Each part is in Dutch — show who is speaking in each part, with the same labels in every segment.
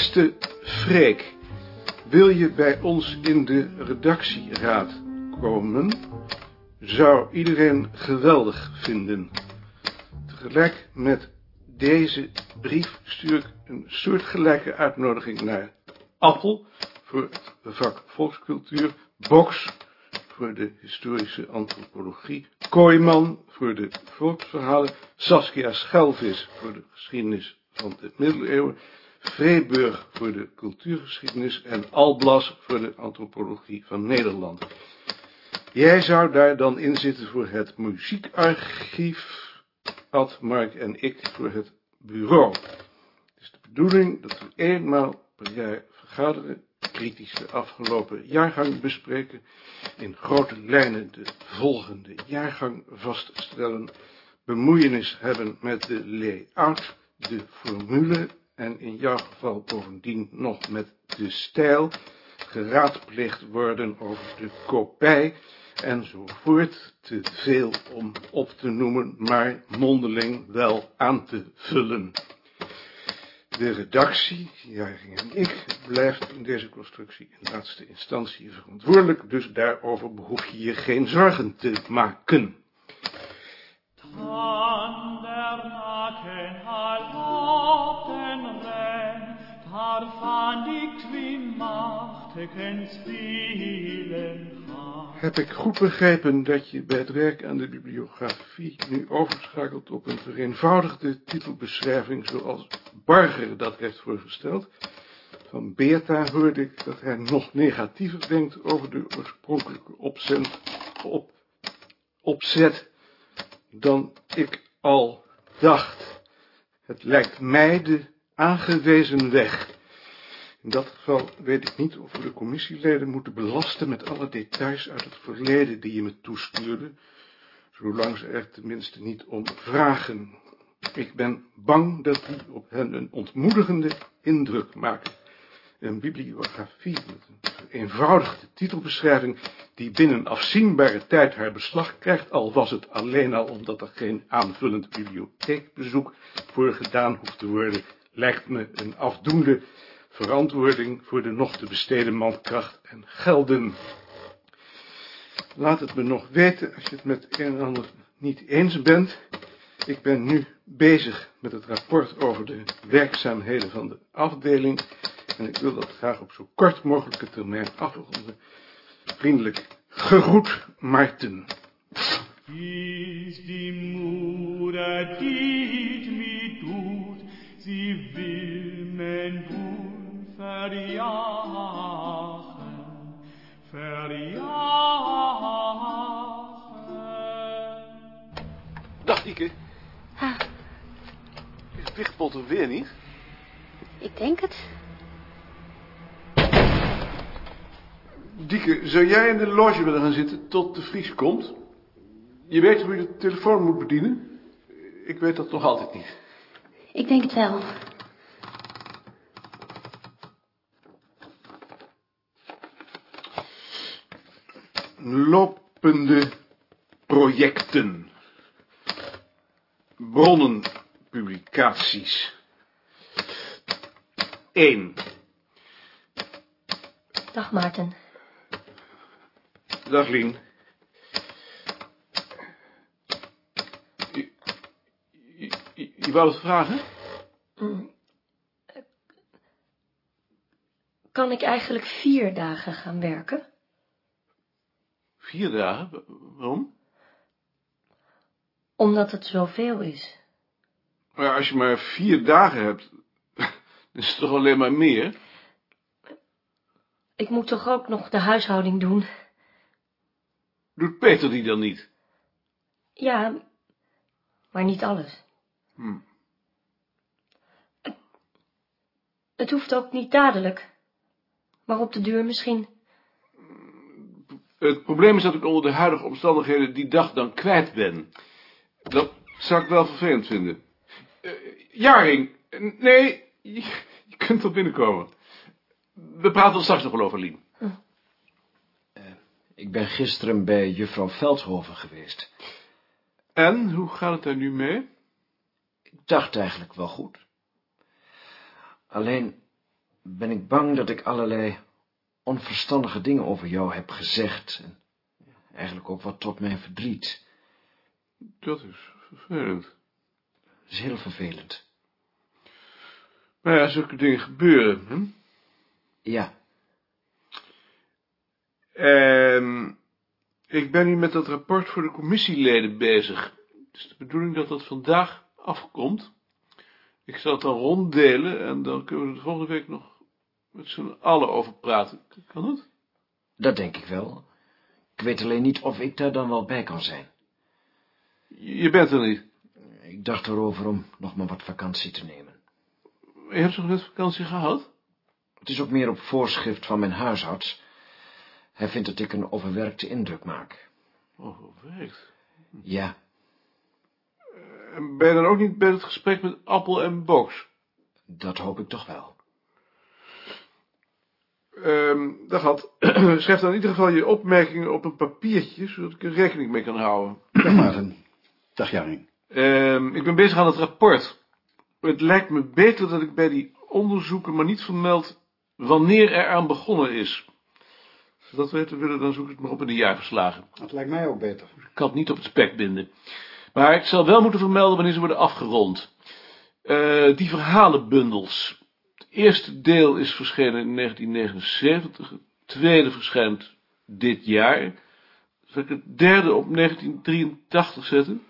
Speaker 1: Beste Freek, wil je bij ons in de redactieraad komen? Zou iedereen geweldig vinden. Tegelijk met deze brief stuur ik een soortgelijke uitnodiging naar Appel voor het vak volkscultuur, Box voor de historische antropologie, Kooiman voor de volksverhalen, Saskia Schelvis voor de geschiedenis van de middeleeuwen, Vreeburg voor de cultuurgeschiedenis en Alblas voor de antropologie van Nederland. Jij zou daar dan in zitten voor het muziekarchief, Ad, Mark en ik voor het bureau. Het is de bedoeling dat we eenmaal per jaar vergaderen, kritisch de afgelopen jaargang bespreken, in grote lijnen de volgende jaargang vaststellen, bemoeienis hebben met de layout, de formule en in jouw geval bovendien nog met de stijl, geraadpleegd worden over de kopij, enzovoort, te veel om op te noemen, maar mondeling wel aan te vullen. De redactie, Jaring en ik, blijft in deze constructie in laatste instantie verantwoordelijk, dus daarover behoef je je geen zorgen te maken.
Speaker 2: Daarvan die twee machtigen spielen gaan.
Speaker 1: Heb ik goed begrepen dat je bij het werk aan de bibliografie nu overschakelt op een vereenvoudigde titelbeschrijving zoals Barger dat heeft voorgesteld? Van Beerta hoorde ik dat hij nog negatiever denkt over de oorspronkelijke opzet, op, opzet dan ik al dacht. Het lijkt mij de aangewezen weg. In dat geval weet ik niet of we de commissieleden moeten belasten met alle details uit het verleden die je me toestuurde, zolang ze er tenminste niet om vragen. Ik ben bang dat die op hen een ontmoedigende indruk maken. Een bibliografie met een vereenvoudigde titelbeschrijving die binnen afzienbare tijd haar beslag krijgt, al was het alleen al omdat er geen aanvullend bibliotheekbezoek voor gedaan hoeft te worden, lijkt me een afdoende verantwoording voor de nog te besteden mankracht en gelden. Laat het me nog weten als je het met een en ander niet eens bent. Ik ben nu bezig met het rapport over de werkzaamheden van de afdeling en ik wil dat graag op zo kort mogelijke termijn afronden. Vriendelijk gegroet, Maarten.
Speaker 2: Is die verjagen, verjagen.
Speaker 3: Dag, Ike.
Speaker 4: Ha,
Speaker 3: Is Wichtbold er weer niet?
Speaker 4: ik denk het.
Speaker 1: Dieke, zou jij in de loge willen gaan zitten tot de Vries komt? Je weet hoe je de telefoon moet bedienen? Ik weet dat nog altijd niet.
Speaker 4: Ik denk het wel.
Speaker 1: Lopende projecten. Bronnen, publicaties. 1.
Speaker 4: Dag Maarten.
Speaker 1: Dag Lien. Je, je, je, je wou het vragen?
Speaker 4: Kan ik eigenlijk vier dagen gaan werken?
Speaker 1: Vier dagen? Wa- Waarom?
Speaker 4: Omdat het zoveel is.
Speaker 1: Maar als je maar vier dagen hebt, dan is het toch alleen maar meer?
Speaker 4: Ik moet toch ook nog de huishouding doen?
Speaker 1: Doet Peter die dan niet?
Speaker 4: Ja, maar niet alles.
Speaker 1: Hm.
Speaker 4: Het, het hoeft ook niet dadelijk. Maar op de duur misschien.
Speaker 1: Het probleem is dat ik onder de huidige omstandigheden die dag dan kwijt ben. Dat zou ik wel vervelend vinden. Eh, Jaring, eh, nee, je, je kunt wel binnenkomen. We praten er straks nog wel over, Lien.
Speaker 5: Ik ben gisteren bij juffrouw Veldhoven geweest.
Speaker 1: En, hoe gaat het daar nu mee?
Speaker 5: Ik dacht eigenlijk wel goed. Alleen, ben ik bang dat ik allerlei onverstandige dingen over jou heb gezegd. En eigenlijk ook wat tot mijn verdriet.
Speaker 1: Dat is vervelend.
Speaker 5: Dat is heel vervelend.
Speaker 1: Maar ja, zulke dingen gebeuren, hè?
Speaker 5: Ja,
Speaker 1: Ehm, ik ben nu met dat rapport voor de commissieleden bezig. Het is de bedoeling dat dat vandaag afkomt. Ik zal het dan ronddelen en dan kunnen we de volgende week nog met z'n allen over praten. Kan dat?
Speaker 5: dat denk ik wel. Ik weet alleen niet of ik daar dan wel bij kan zijn.
Speaker 1: Je je bent er niet.
Speaker 5: Ik dacht erover om nog maar wat vakantie te nemen.
Speaker 1: Je hebt toch net vakantie gehad?
Speaker 5: Het is ook meer op voorschrift van mijn huisarts. Hij vindt dat ik een overwerkte indruk maak.
Speaker 1: Overwerkt.
Speaker 5: Ja,
Speaker 1: En ben je dan ook niet bij het gesprek met Appel en Box?
Speaker 5: dat hoop ik toch wel.
Speaker 1: Ehm dag had. Schrijf dan in ieder geval je opmerkingen op een papiertje, zodat ik er rekening mee kan houden.
Speaker 6: Dag Maarten. Dag Jaring.
Speaker 1: Ehm, ik ben bezig aan het rapport. Het lijkt me beter dat ik bij die onderzoeken maar niet vermeld wanneer er aan begonnen is. Als we dat weten willen, dan zoek ik het maar op in de jaarverslagen.
Speaker 6: Dat lijkt mij ook beter.
Speaker 1: Ik kan het niet op het spek binden. Maar ik zal wel moeten vermelden wanneer ze worden afgerond. Eh, die verhalenbundels. Eerste deel is verschenen in 1979. Het tweede verschijnt dit jaar. Zal ik het derde op 1983 zetten?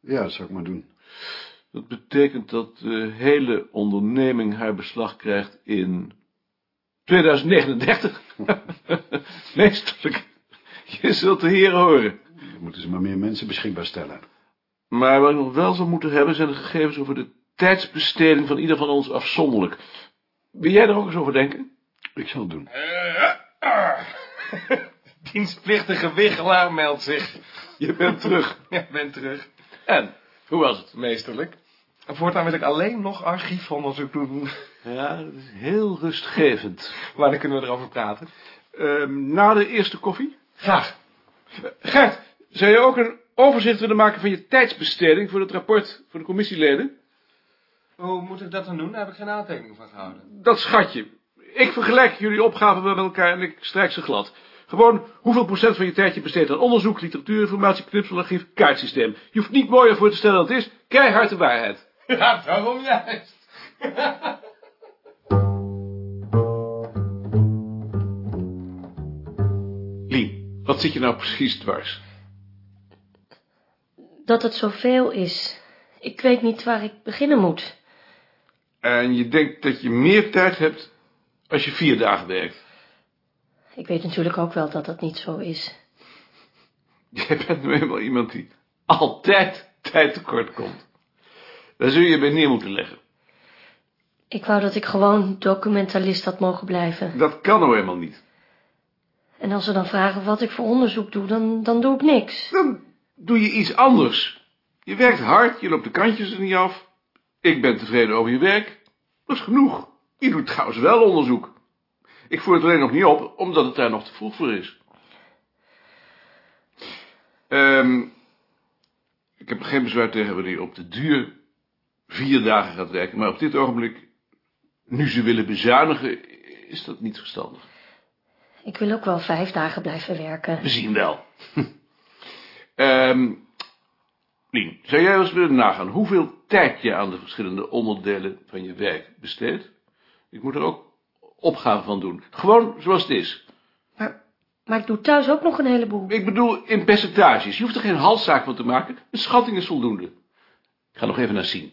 Speaker 6: Ja, dat zou ik maar doen.
Speaker 1: Dat betekent dat de hele onderneming haar beslag krijgt in 2039. Meesterlijk. Je zult de heren horen.
Speaker 6: Dan moeten ze maar meer mensen beschikbaar stellen.
Speaker 1: Maar wat ik nog wel zou moeten hebben, zijn de gegevens over de tijdsbesteding van ieder van ons afzonderlijk. Wil jij er ook eens over denken?
Speaker 6: Ik zal het doen.
Speaker 7: Dienstplichtige wiggelaar meldt zich.
Speaker 1: Je bent terug.
Speaker 7: Ja, ben terug.
Speaker 1: En, hoe was het?
Speaker 7: Meesterlijk. En voortaan wil ik alleen nog archiefonderzoek doen.
Speaker 1: Ja, dat is heel rustgevend.
Speaker 7: Wanneer kunnen we erover praten?
Speaker 1: Ehm, na de eerste koffie?
Speaker 7: Graag.
Speaker 1: Gert, zou je ook een overzicht willen maken van je tijdsbesteding voor het rapport voor de commissieleden?
Speaker 7: Hoe moet ik dat dan doen? Daar heb ik geen aantekening van gehouden.
Speaker 1: Dat schatje. Ik vergelijk jullie opgaven met elkaar en ik strijk ze glad. Gewoon hoeveel procent van je tijd je besteedt aan onderzoek, literatuur, informatie, knipselarchief, kaartsysteem. Je hoeft niet mooier voor te stellen dan het is. Keihard de waarheid.
Speaker 7: Ja, daarom juist.
Speaker 1: Lien, wat zit je nou precies dwars?
Speaker 4: Dat het zoveel is. Ik weet niet waar ik beginnen moet.
Speaker 1: En je denkt dat je meer tijd hebt als je vier dagen werkt.
Speaker 4: Ik weet natuurlijk ook wel dat dat niet zo is.
Speaker 1: Jij bent nu eenmaal iemand die altijd tijd tekort komt. Daar zul je bij neer moeten leggen.
Speaker 4: Ik wou dat ik gewoon documentalist had mogen blijven.
Speaker 1: Dat kan nou eenmaal niet.
Speaker 4: En als ze dan vragen wat ik voor onderzoek doe, dan, dan doe ik niks.
Speaker 1: Dan doe je iets anders. Je werkt hard, je loopt de kantjes er niet af. Ik ben tevreden over je werk. Dat is genoeg. Je doet trouwens wel onderzoek. Ik voer het alleen nog niet op, omdat het daar nog te vroeg voor is. Ehm, ik heb geen bezwaar tegen wanneer je op de duur vier dagen gaat werken. Maar op dit ogenblik, nu ze willen bezuinigen, is dat niet verstandig.
Speaker 4: Ik wil ook wel vijf dagen blijven werken.
Speaker 1: We zien wel. Ehm Lien, zou jij eens willen nagaan hoeveel tijd je aan de verschillende onderdelen van je werk besteedt? Ik moet er ook opgave van doen. Gewoon zoals het is.
Speaker 4: Maar, maar ik doe thuis ook nog een heleboel.
Speaker 1: Ik bedoel in percentages. Je hoeft er geen halszaak van te maken. Een schatting is voldoende. Ik ga nog even naar Sien.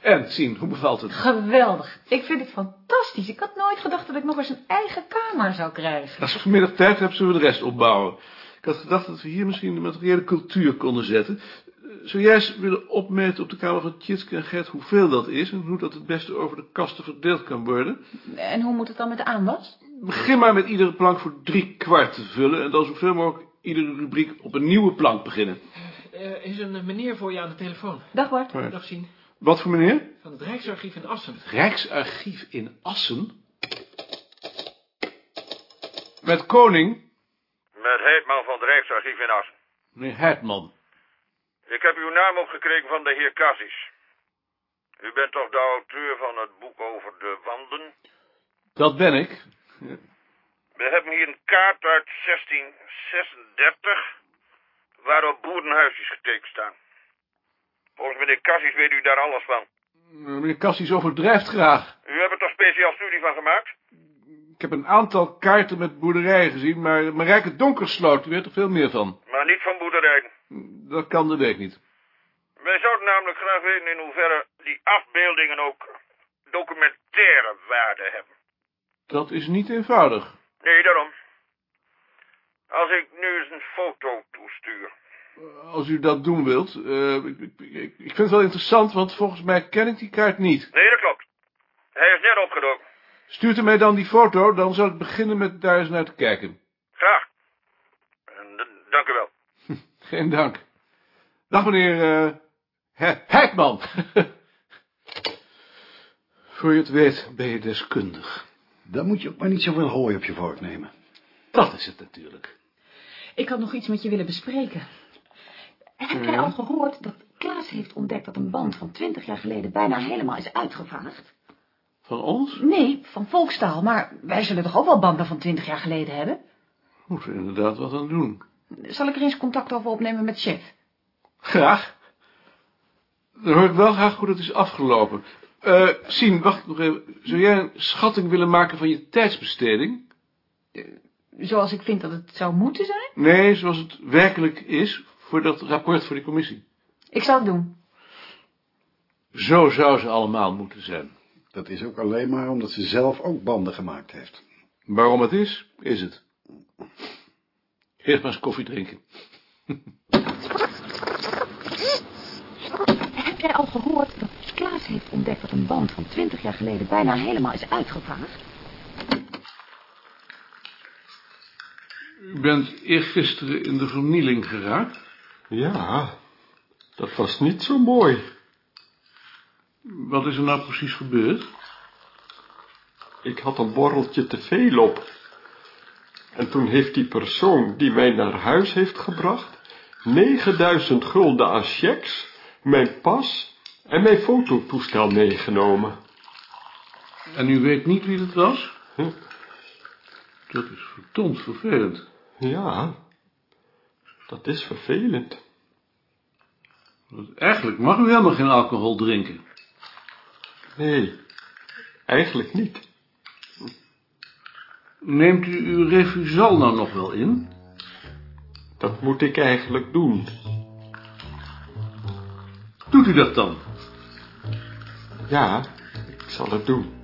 Speaker 1: En, Sien, hoe bevalt het?
Speaker 8: Geweldig. Ik vind het fantastisch. Ik had nooit gedacht dat ik nog eens een eigen kamer zou krijgen.
Speaker 1: Als we vanmiddag tijd hebben, zullen we de rest opbouwen. Ik had gedacht dat we hier misschien de materiële cultuur konden zetten. Eh, eens willen opmeten op de kamer van Tjitske en Gert hoeveel dat is... en hoe dat het beste over de kasten verdeeld kan worden?
Speaker 8: En hoe moet het dan met de aanwas?
Speaker 1: Begin maar met iedere plank voor drie kwart te vullen... en dan zoveel mogelijk iedere rubriek op een nieuwe plank beginnen.
Speaker 9: Er is een meneer voor je aan de telefoon.
Speaker 8: Dag Bart.
Speaker 1: Ja.
Speaker 9: Dag zien.
Speaker 1: Wat voor meneer?
Speaker 9: Van het Rijksarchief in Assen.
Speaker 1: Rijksarchief in Assen? Met koning?
Speaker 10: Met Heetman van het Rijksarchief in Assen.
Speaker 1: Meneer Hertman.
Speaker 10: Ik heb uw naam opgekregen van de heer Cassis. U bent toch de auteur van het boek over de wanden?
Speaker 1: Dat ben ik.
Speaker 10: We hebben hier een kaart uit 1636, waarop boerenhuisjes getekend staan. Volgens meneer Cassis weet u daar alles van.
Speaker 1: Meneer Cassis overdrijft graag.
Speaker 10: U hebt er toch speciaal studie van gemaakt?
Speaker 1: Ik heb een aantal kaarten met boerderijen gezien, maar Marijke Donkersloot weet er veel meer van.
Speaker 10: Maar niet van boerderijen.
Speaker 1: Dat kan de week niet.
Speaker 10: Wij zouden namelijk graag weten in hoeverre die afbeeldingen ook documentaire waarde hebben.
Speaker 1: Dat is niet eenvoudig.
Speaker 10: Nee, daarom. Als ik nu eens een foto toestuur.
Speaker 1: Als u dat doen wilt. eh, ik, ik, ik- ik vind het wel interessant, want volgens mij ken ik die kaart niet.
Speaker 10: Nee, dat klopt. Hij is net opgedoken.
Speaker 1: Stuurt u mij dan die foto, dan zal ik beginnen met daar eens naar te kijken.
Speaker 10: Graag. En d- dank u wel.
Speaker 1: Geen dank. Dag meneer eh He- Heikman. Voor je het weet ben je deskundig.
Speaker 6: Dan moet je ook maar niet zoveel hooi op je vork nemen.
Speaker 1: Dat is het natuurlijk.
Speaker 8: Ik had nog iets met je willen bespreken.
Speaker 11: Heb jij al gehoord dat Klaas heeft ontdekt dat een band van twintig jaar geleden bijna helemaal is uitgevaagd?
Speaker 1: Van ons?
Speaker 8: Nee, van volkstaal, maar wij zullen toch ook wel banden van twintig jaar geleden hebben?
Speaker 1: Moeten we inderdaad wat aan doen.
Speaker 8: Zal ik er eens contact over opnemen met chef?
Speaker 1: Graag. Dan hoor ik wel graag hoe dat is afgelopen. Eh, Sien, wacht nog even. Zou jij een schatting willen maken van je tijdsbesteding?
Speaker 8: Zoals ik vind dat het zou moeten zijn?
Speaker 1: Nee, zoals het werkelijk is voor dat rapport voor die commissie.
Speaker 8: Ik zal het doen.
Speaker 1: Zo zou ze allemaal moeten zijn.
Speaker 6: Dat is ook alleen maar omdat ze zelf ook banden gemaakt heeft.
Speaker 1: Waarom het is, is het. Eerst maar eens koffie drinken.
Speaker 11: Heb jij al gehoord dat Klaas heeft ontdekt dat een band van twintig jaar geleden bijna helemaal is uitgevaagd?
Speaker 1: U bent eergisteren in de vernieling geraakt.
Speaker 12: Ja, dat was niet zo mooi.
Speaker 1: Wat is er nou precies gebeurd?
Speaker 12: Ik had een borreltje te veel op. En toen heeft die persoon die mij naar huis heeft gebracht... 9000 gulden aan checks, mijn pas en mijn fototoestel meegenomen.
Speaker 1: En u weet niet wie het was? Dat is verdomd vervelend.
Speaker 12: Ja, dat is vervelend.
Speaker 1: Want eigenlijk mag u helemaal geen alcohol drinken.
Speaker 12: Nee, eigenlijk niet.
Speaker 1: Neemt u uw refusal nou nog wel in?
Speaker 12: Dat moet ik eigenlijk doen.
Speaker 1: Doet u dat dan?
Speaker 12: Ja, ik zal het doen.